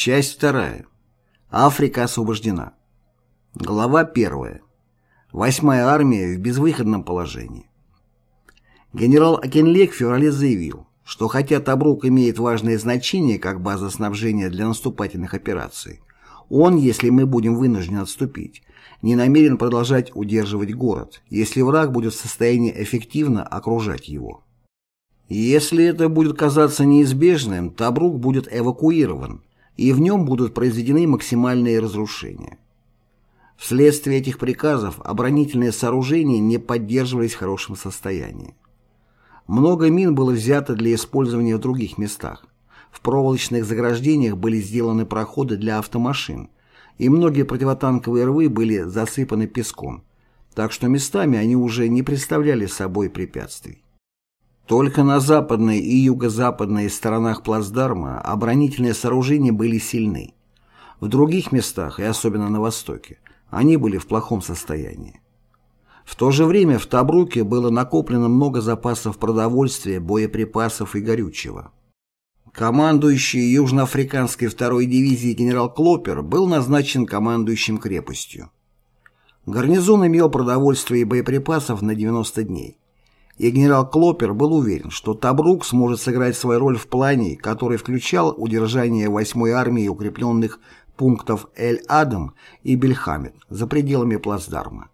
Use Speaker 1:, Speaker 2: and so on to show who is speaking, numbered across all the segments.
Speaker 1: Часть вторая. Африка освобождена. Глава первая. Восьмая армия в безвыходном положении. Генерал Акенлек в феврале заявил, что хотя Табрук имеет важное значение как база снабжения для наступательных операций, он, если мы будем вынуждены отступить, не намерен продолжать удерживать город, если враг будет в состоянии эффективно окружать его. Если это будет казаться неизбежным, Табрук будет эвакуирован, и в нем будут произведены максимальные разрушения. Вследствие этих приказов оборонительные сооружения не поддерживались в хорошем состоянии. Много мин было взято для использования в других местах. В проволочных заграждениях были сделаны проходы для автомашин, и многие противотанковые рвы были засыпаны песком, так что местами они уже не представляли собой препятствий. Только на западной и юго-западной сторонах плацдарма оборонительные сооружения были сильны. В других местах, и особенно на востоке, они были в плохом состоянии. В то же время в Табруке было накоплено много запасов продовольствия, боеприпасов и горючего. Командующий Южноафриканской второй дивизии генерал Клопер был назначен командующим крепостью. Гарнизон имел продовольствие и боеприпасов на 90 дней и генерал Клопер был уверен, что Табрук сможет сыграть свою роль в плане, который включал удержание 8-й армии укрепленных пунктов Эль-Адам и Бельхамед за пределами плацдарма.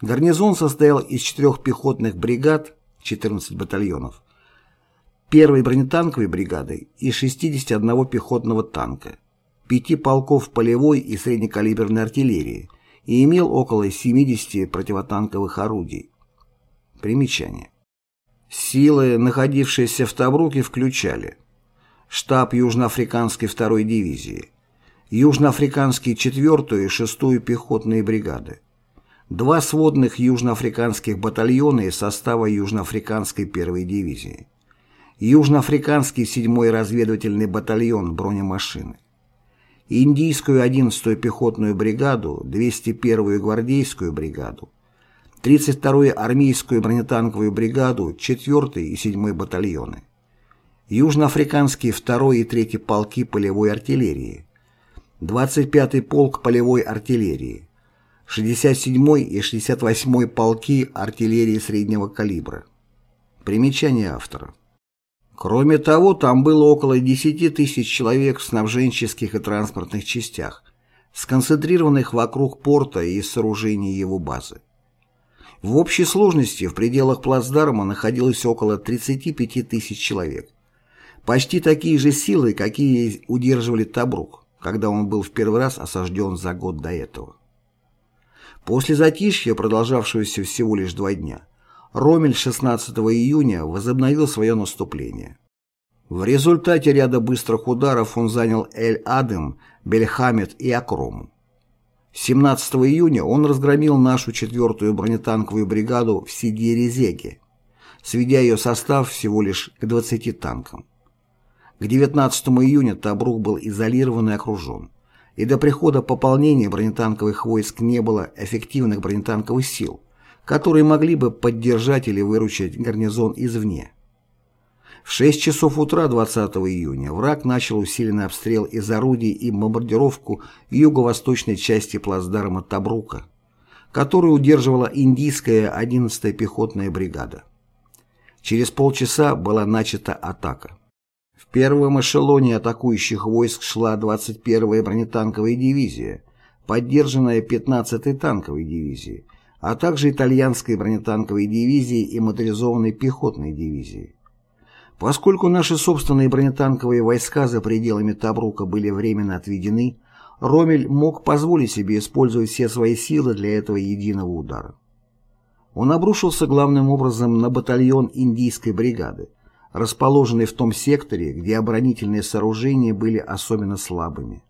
Speaker 1: Гарнизон состоял из четырех пехотных бригад, 14 батальонов, первой бронетанковой бригады и 61 пехотного танка, пяти полков полевой и среднекалиберной артиллерии и имел около 70 противотанковых орудий. Примечание. Силы, находившиеся в Табруке, включали штаб Южноафриканской второй дивизии, Южноафриканские 4 и 6 пехотные бригады, два сводных южноафриканских батальона из состава Южноафриканской первой дивизии, Южноафриканский 7 разведывательный батальон бронемашины, Индийскую 11-ю пехотную бригаду, 201-ю гвардейскую бригаду, 32-ю армейскую бронетанковую бригаду, 4-й и 7-й батальоны, Южноафриканские 2 и 3 полки полевой артиллерии, 25-й полк полевой артиллерии, 67-й и 68-й полки артиллерии среднего калибра. Примечание автора. Кроме того, там было около 10 тысяч человек в снабженческих и транспортных частях, сконцентрированных вокруг порта и сооружений его базы. В общей сложности в пределах плацдарма находилось около 35 тысяч человек. Почти такие же силы, какие удерживали Табрук, когда он был в первый раз осажден за год до этого. После затишья, продолжавшегося всего лишь два дня, Ромель 16 июня возобновил свое наступление. В результате ряда быстрых ударов он занял Эль-Адем, Бельхамед и Акрому. 17 июня он разгромил нашу 4-ю бронетанковую бригаду в Сидьерезеге, сведя ее состав всего лишь к 20 танкам. К 19 июня Табрук был изолирован и окружен, и до прихода пополнения бронетанковых войск не было эффективных бронетанковых сил, которые могли бы поддержать или выручить гарнизон извне. В 6 часов утра 20 июня враг начал усиленный обстрел из орудий и бомбардировку юго-восточной части плацдарма Табрука, которую удерживала индийская 11-я пехотная бригада. Через полчаса была начата атака. В первом эшелоне атакующих войск шла 21-я бронетанковая дивизия, поддержанная 15-й танковой дивизией, а также итальянской бронетанковой дивизией и моторизованной пехотной дивизией. Поскольку наши собственные бронетанковые войска за пределами Табрука были временно отведены, Ромель мог позволить себе использовать все свои силы для этого единого удара. Он обрушился главным образом на батальон индийской бригады, расположенный в том секторе, где оборонительные сооружения были особенно слабыми.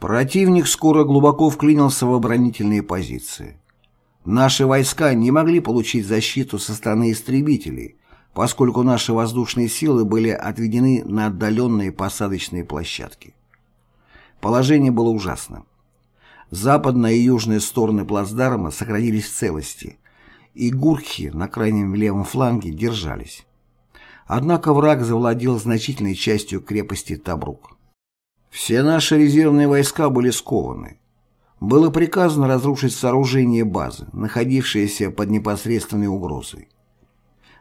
Speaker 1: Противник скоро глубоко вклинился в оборонительные позиции. Наши войска не могли получить защиту со стороны истребителей, поскольку наши воздушные силы были отведены на отдаленные посадочные площадки. Положение было ужасным. Западная и южная стороны плацдарма сохранились в целости, и гурхи на крайнем левом фланге держались. Однако враг завладел значительной частью крепости Табрук. Все наши резервные войска были скованы. Было приказано разрушить сооружение базы, находившиеся под непосредственной угрозой.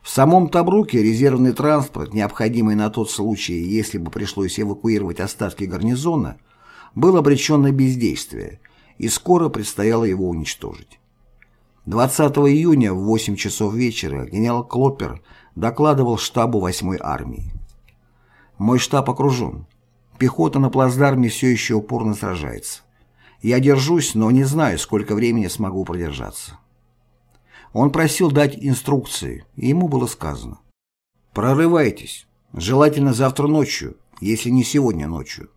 Speaker 1: В самом Табруке резервный транспорт, необходимый на тот случай, если бы пришлось эвакуировать остатки гарнизона, был обречен на бездействие, и скоро предстояло его уничтожить. 20 июня в 8 часов вечера генерал Клоппер докладывал штабу 8-й армии. «Мой штаб окружен. Пехота на плацдарме все еще упорно сражается. Я держусь, но не знаю, сколько времени смогу продержаться». Он просил дать инструкции, и ему было сказано. «Прорывайтесь, желательно завтра ночью, если не сегодня ночью».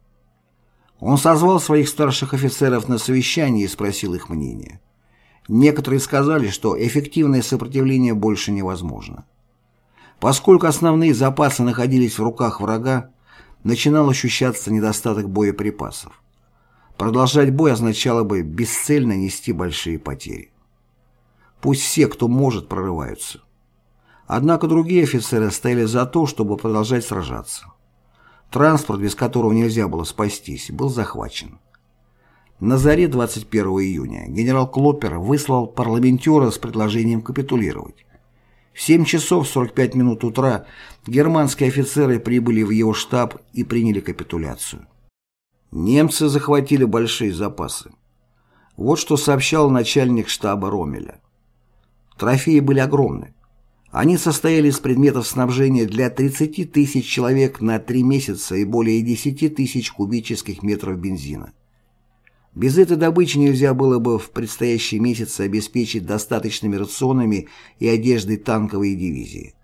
Speaker 1: Он созвал своих старших офицеров на совещание и спросил их мнение. Некоторые сказали, что эффективное сопротивление больше невозможно. Поскольку основные запасы находились в руках врага, начинал ощущаться недостаток боеприпасов. Продолжать бой означало бы бесцельно нести большие потери. Пусть все, кто может, прорываются. Однако другие офицеры стояли за то, чтобы продолжать сражаться. Транспорт, без которого нельзя было спастись, был захвачен. На заре 21 июня генерал Клоппер выслал парламентера с предложением капитулировать. В 7 часов 45 минут утра германские офицеры прибыли в его штаб и приняли капитуляцию. Немцы захватили большие запасы. Вот что сообщал начальник штаба Ромеля. Трофеи были огромны. Они состояли из предметов снабжения для 30 тысяч человек на 3 месяца и более 10 тысяч кубических метров бензина. Без этой добычи нельзя было бы в предстоящие месяцы обеспечить достаточными рационами и одеждой танковые дивизии.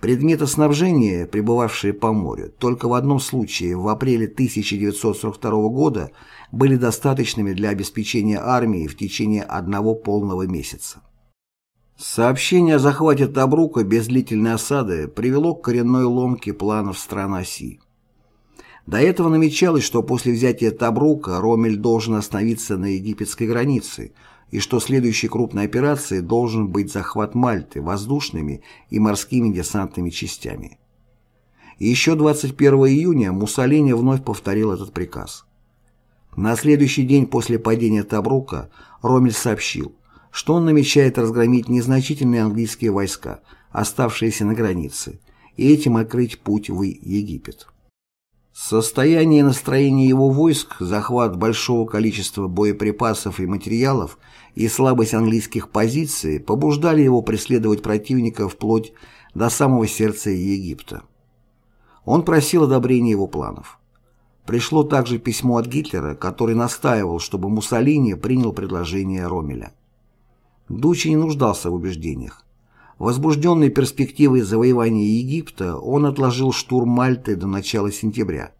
Speaker 1: Предметы снабжения, пребывавшие по морю, только в одном случае в апреле 1942 года были достаточными для обеспечения армии в течение одного полного месяца. Сообщение о захвате Табрука без длительной осады привело к коренной ломке планов стран оси. До этого намечалось, что после взятия Табрука Ромель должен остановиться на египетской границе и что следующей крупной операцией должен быть захват Мальты воздушными и морскими десантными частями. И еще 21 июня Муссолини вновь повторил этот приказ. На следующий день после падения Табрука Ромель сообщил, что он намечает разгромить незначительные английские войска, оставшиеся на границе, и этим открыть путь в Египет. Состояние и настроение его войск, захват большого количества боеприпасов и материалов и слабость английских позиций побуждали его преследовать противника вплоть до самого сердца Египта. Он просил одобрения его планов. Пришло также письмо от Гитлера, который настаивал, чтобы Муссолини принял предложение Ромеля. Дучи не нуждался в убеждениях. Возбужденный перспективой завоевания Египта, он отложил штурм Мальты до начала сентября.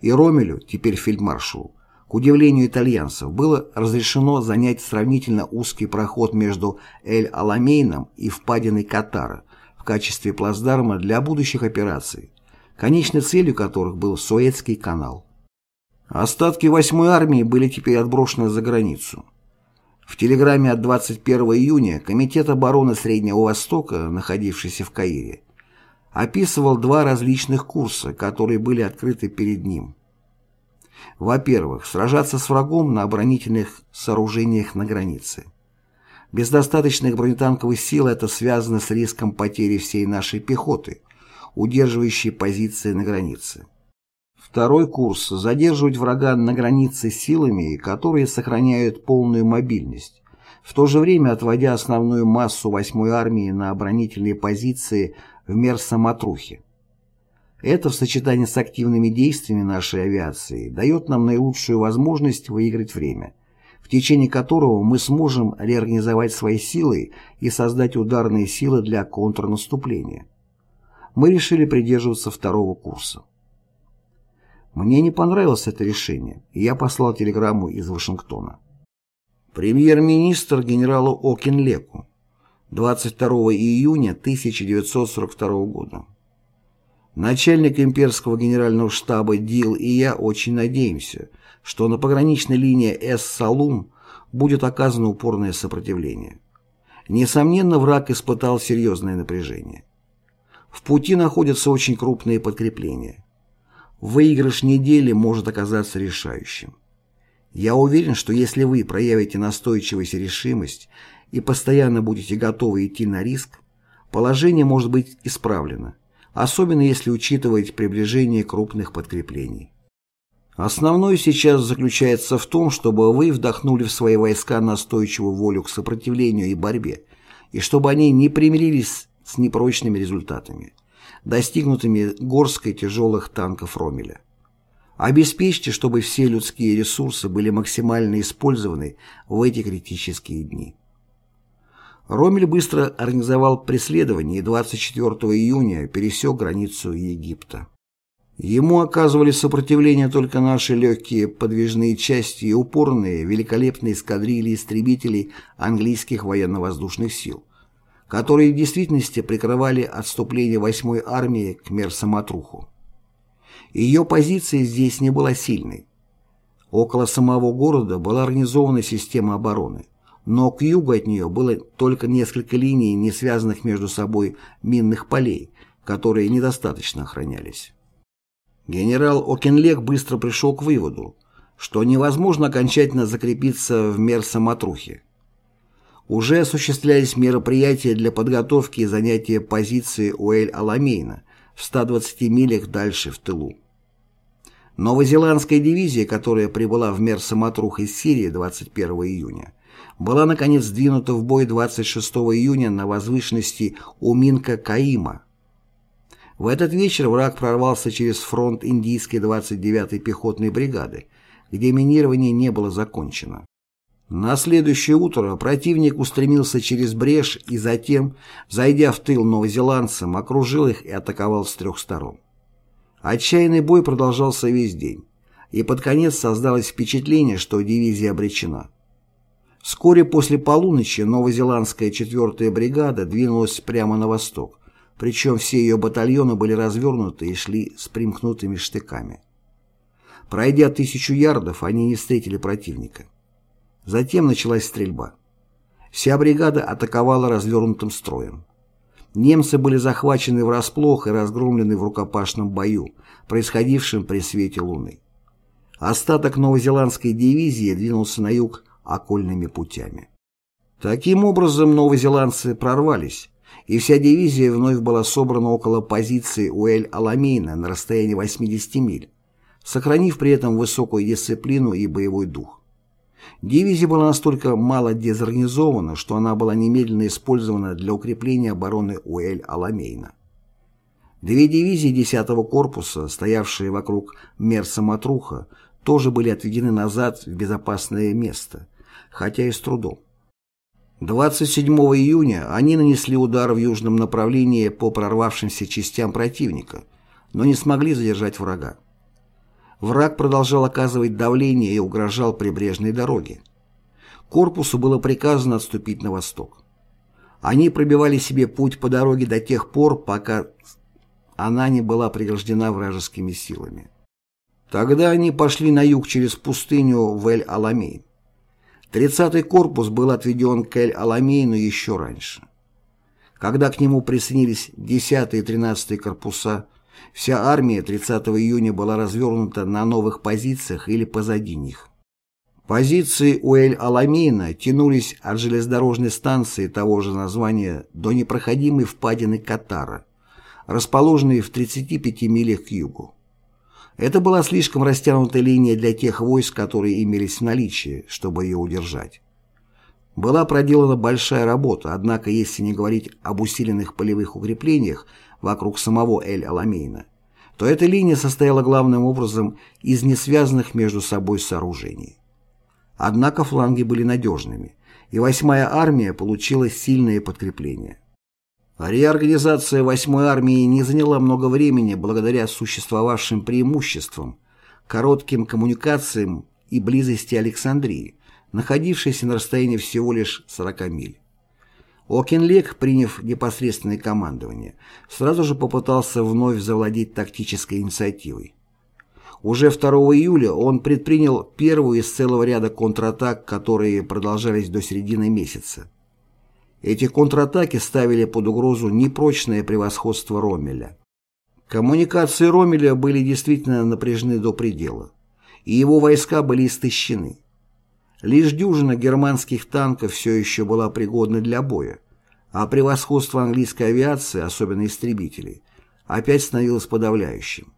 Speaker 1: И Ромелю, теперь фельдмаршалу, к удивлению итальянцев, было разрешено занять сравнительно узкий проход между Эль-Аламейном и впадиной Катара в качестве плацдарма для будущих операций, конечной целью которых был Суэцкий канал. Остатки 8-й армии были теперь отброшены за границу. В телеграмме от 21 июня Комитет обороны Среднего Востока, находившийся в Каире, описывал два различных курса, которые были открыты перед ним. Во-первых, сражаться с врагом на оборонительных сооружениях на границе. Без достаточных бронетанковых сил это связано с риском потери всей нашей пехоты, удерживающей позиции на границе. Второй курс – задерживать врага на границе силами, которые сохраняют полную мобильность, в то же время отводя основную массу 8-й армии на оборонительные позиции в Мерса-Матрухе. Это в сочетании с активными действиями нашей авиации дает нам наилучшую возможность выиграть время, в течение которого мы сможем реорганизовать свои силы и создать ударные силы для контрнаступления. Мы решили придерживаться второго курса. Мне не понравилось это решение, и я послал телеграмму из Вашингтона. Премьер-министр генералу Окинлеку 22 июня 1942 года. Начальник имперского генерального штаба Дил и я очень надеемся, что на пограничной линии Эс-Салум будет оказано упорное сопротивление. Несомненно, враг испытал серьезное напряжение. В пути находятся очень крупные подкрепления. Выигрыш недели может оказаться решающим. Я уверен, что если вы проявите настойчивость и решимость и постоянно будете готовы идти на риск, положение может быть исправлено, особенно если учитывать приближение крупных подкреплений. Основное сейчас заключается в том, чтобы вы вдохнули в свои войска настойчивую волю к сопротивлению и борьбе, и чтобы они не примирились с непрочными результатами, достигнутыми горской тяжелых танков Ромеля. Обеспечьте, чтобы все людские ресурсы были максимально использованы в эти критические дни. Ромель быстро организовал преследование и 24 июня пересек границу Египта. Ему оказывали сопротивление только наши легкие подвижные части и упорные, великолепные эскадрильи истребителей английских военно-воздушных сил, которые в действительности прикрывали отступление 8-й армии к Мерсаматруху. Ее позиция здесь не была сильной. Около самого города была организована система обороны, но к югу от нее было только несколько линий, не связанных между собой минных полей, которые недостаточно охранялись. Генерал Окенлег быстро пришел к выводу, что невозможно окончательно закрепиться в Мерсаматрухе. Уже осуществлялись мероприятия для подготовки и занятия позиции у Эль-Аламейна в 120 милях дальше в тылу. Новозеландская дивизия, которая прибыла в Мерсаматрух из Сирии 21 июня, была наконец сдвинута в бой 26 июня на возвышенности Уминка-Каима, в этот вечер враг прорвался через фронт индийской 29-й пехотной бригады, где минирование не было закончено. На следующее утро противник устремился через брешь и затем, зайдя в тыл новозеландцам, окружил их и атаковал с трех сторон. Отчаянный бой продолжался весь день, и под конец создалось впечатление, что дивизия обречена. Вскоре после полуночи новозеландская 4-я бригада двинулась прямо на восток, причем все ее батальоны были развернуты и шли с примкнутыми штыками. Пройдя тысячу ярдов, они не встретили противника. Затем началась стрельба. Вся бригада атаковала развернутым строем. Немцы были захвачены врасплох и разгромлены в рукопашном бою, происходившем при свете луны. Остаток новозеландской дивизии двинулся на юг окольными путями. Таким образом, новозеландцы прорвались, и вся дивизия вновь была собрана около позиции Уэль-Аламейна на расстоянии 80 миль, сохранив при этом высокую дисциплину и боевой дух. Дивизия была настолько мало дезорганизована, что она была немедленно использована для укрепления обороны Уэль-Аламейна. Две дивизии 10-го корпуса, стоявшие вокруг Мерса-Матруха, тоже были отведены назад в безопасное место, хотя и с трудом. 27 июня они нанесли удар в южном направлении по прорвавшимся частям противника, но не смогли задержать врага. Враг продолжал оказывать давление и угрожал прибрежной дороге. Корпусу было приказано отступить на восток. Они пробивали себе путь по дороге до тех пор, пока она не была преграждена вражескими силами. Тогда они пошли на юг через пустыню в Эль-Аламейн. 30-й корпус был отведен к Эль-Аламейну еще раньше. Когда к нему присоединились 10 и 13 корпуса, вся армия 30 июня была развернута на новых позициях или позади них. Позиции у Эль-Аламейна тянулись от железнодорожной станции того же названия до непроходимой впадины Катара, расположенной в 35 милях к югу. Это была слишком растянутая линия для тех войск, которые имелись в наличии, чтобы ее удержать. Была проделана большая работа, однако если не говорить об усиленных полевых укреплениях вокруг самого Эль-Аламейна, то эта линия состояла главным образом из несвязанных между собой сооружений. Однако фланги были надежными, и 8-я армия получила сильное подкрепление. Реорганизация 8-й армии не заняла много времени благодаря существовавшим преимуществам, коротким коммуникациям и близости Александрии, находившейся на расстоянии всего лишь 40 миль. Окенлег, приняв непосредственное командование, сразу же попытался вновь завладеть тактической инициативой. Уже 2 июля он предпринял первую из целого ряда контратак, которые продолжались до середины месяца. Эти контратаки ставили под угрозу непрочное превосходство Роммеля. Коммуникации Ромеля были действительно напряжены до предела, и его войска были истощены. Лишь дюжина германских танков все еще была пригодна для боя, а превосходство английской авиации, особенно истребителей, опять становилось подавляющим.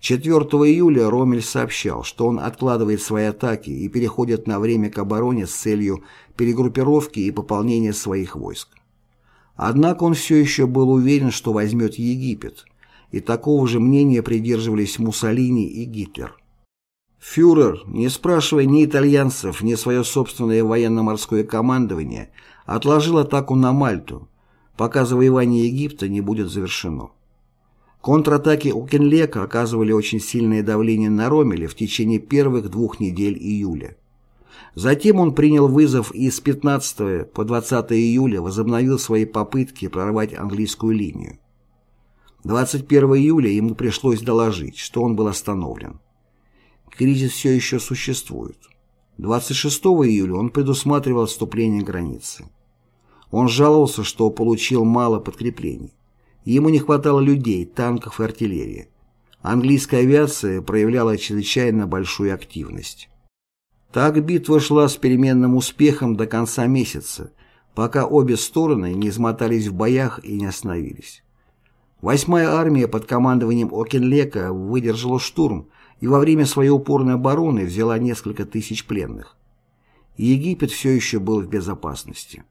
Speaker 1: 4 июля Ромель сообщал, что он откладывает свои атаки и переходит на время к обороне с целью перегруппировки и пополнения своих войск. Однако он все еще был уверен, что возьмет Египет, и такого же мнения придерживались Муссолини и Гитлер. Фюрер, не спрашивая ни итальянцев, ни свое собственное военно-морское командование, отложил атаку на Мальту, пока завоевание Египта не будет завершено. Контратаки Окенлека оказывали очень сильное давление на Ромеля в течение первых двух недель июля. Затем он принял вызов и с 15 по 20 июля возобновил свои попытки прорвать английскую линию. 21 июля ему пришлось доложить, что он был остановлен. Кризис все еще существует. 26 июля он предусматривал отступление границы. Он жаловался, что получил мало подкреплений. Ему не хватало людей, танков и артиллерии. Английская авиация проявляла чрезвычайно большую активность. Так битва шла с переменным успехом до конца месяца, пока обе стороны не измотались в боях и не остановились. Восьмая армия под командованием Окенлека выдержала штурм и во время своей упорной обороны взяла несколько тысяч пленных. Египет все еще был в безопасности.